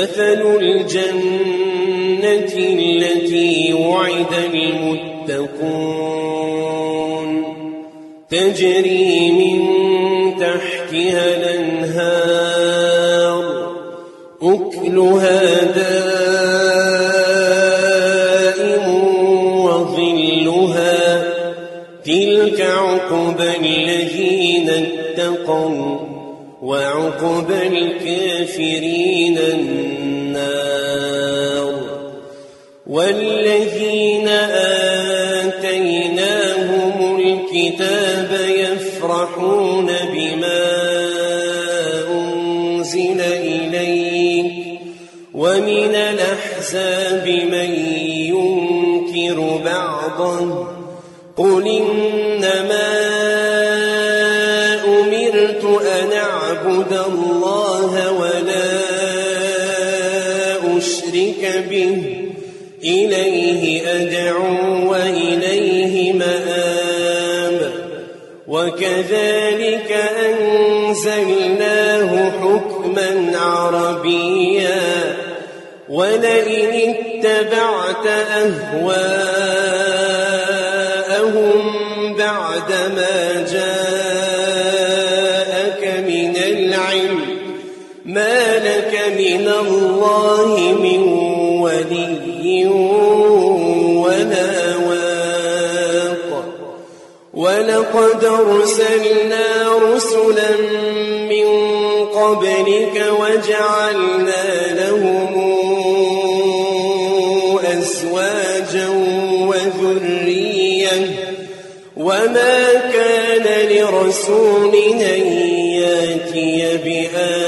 مثل الجنة التي وعد المتقون. تجري من تحتها الأنهار أكلها دائم وظلها. تلك عقبى الذين اتقوا. وعقبى الكافرين النار والذين آتيناهم الكتاب يفرحون بما أنزل إليك ومن الأحزاب من ينكر بعضه قل إنما أعبد الله ولا أشرك به. إليه أدعو وإليه مآب. وكذلك أنزلناه حكما عربيا. ولئن اتبعت أهواءهم بعدما جاءك من الله من ولي ولا واق. ولقد أرسلنا رسلا من قبلك وجعلنا لهم أزواجا وذرية. وما كان لرسول أن يأتي بايه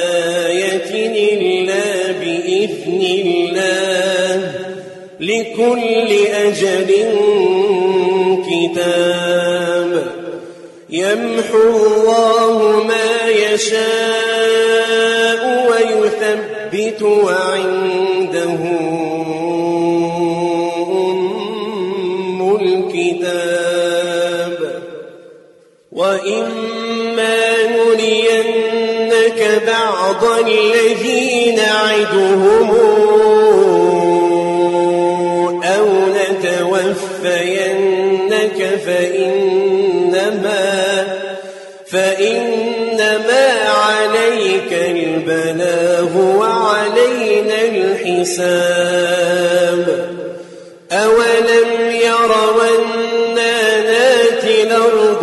الا باذن الله لكل أجل كتاب يمحو الله ما يشاء ويثبت وعنده بعض الذي نعدهم أو نتوفينك فإنما فإنما عليك البلاغ وعلينا الحساب. أولم يروا أنا ناتي الأرض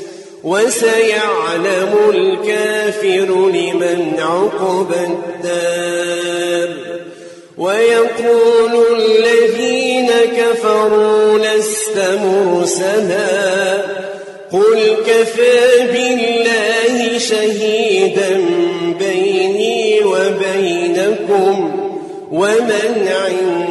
وسيعلم الكافر لمن عقب الدار. ويقول الذين كفروا لست مرسلا. قل كفى بالله شهيدا بيني وبينكم ومن عنده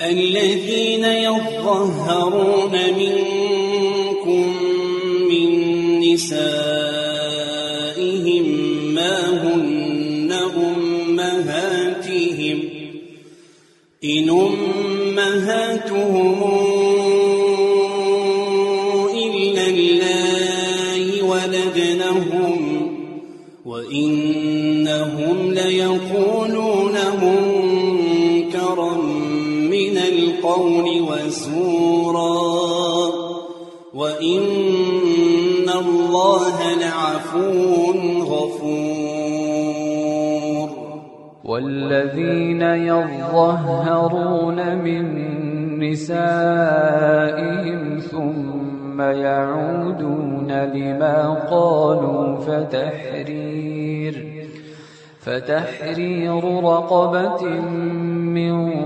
الذين يظهرون منكم من نسائهم ما هن أمهاتهم. إن أمهاتهم إلا الله ولدنهم وإنهم ليقولون منكرا القول وزورا. وإن الله لعفو غفور. والذين يظهرون من نسائهم ثم يعودون لما قالوا فتحرير. فتحرير رقبة من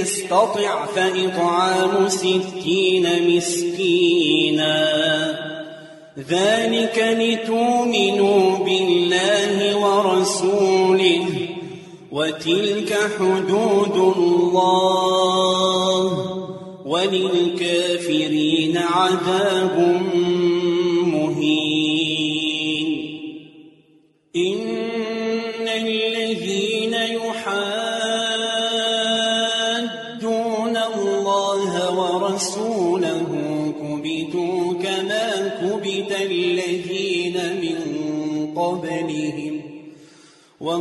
يستطع فإطعام ستين مسكينا. ذلك لتؤمنوا بالله ورسوله وتلك حدود الله وللكافرين عذاب مهين. إن الذين يحادون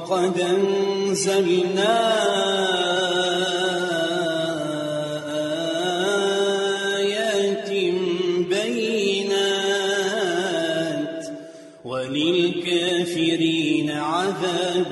وقد أنزلنا آيات بينات وللكافرين عذاب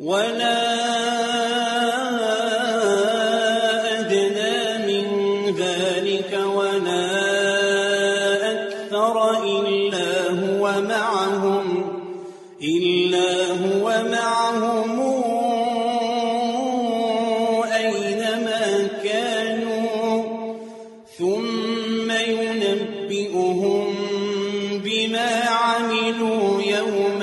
ولا أدنى من ذلك ولا أكثر إلا هو معهم إلا هو معهم. أينما كانوا ثم ينبئهم بما عملوا يوم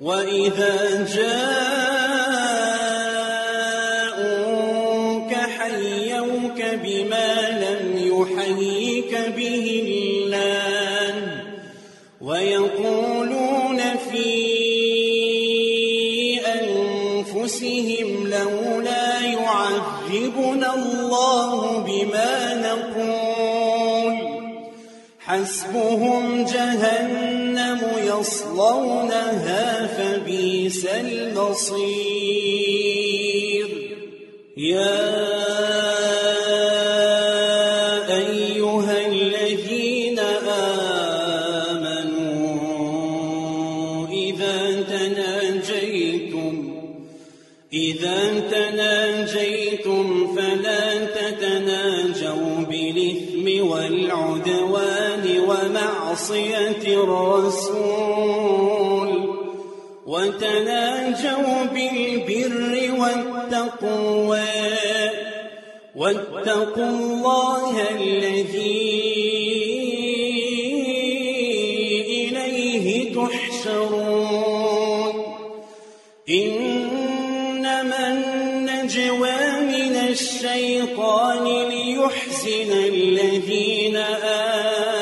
وإذا جاءوك حيوك بما لم يحيك به الله حسبهم جهنم يصلونها فبئس المصير. يا أيها الذين آمنوا إذا تناجيتم إذا تناجيتم فلا تتناجوا بالإثم والعدوان. ومعصية الرسول وتناجوا بالبر والتقوى. واتقوا الله الذي إليه تحشرون. إنما النجوى من الشيطان ليحزن الذين آمنوا.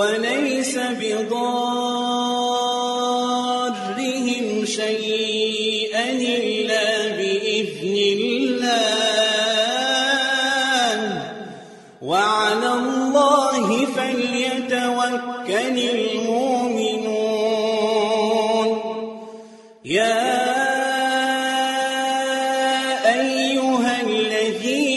وليس بضارهم شيئا إلا بإذن الله. وعلى الله فليتوكل المؤمنون. يا أيها الذين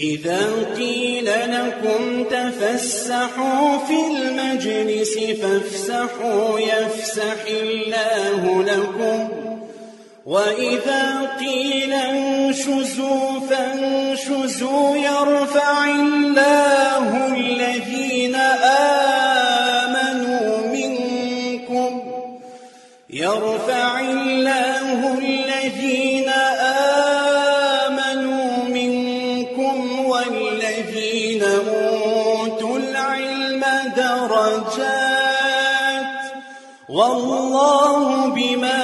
إذا قيل لكم تفسحوا في المجلس فافسحوا يفسح الله لكم. وإذا قيل انشزوا فانشزوا يرفع الله والله بما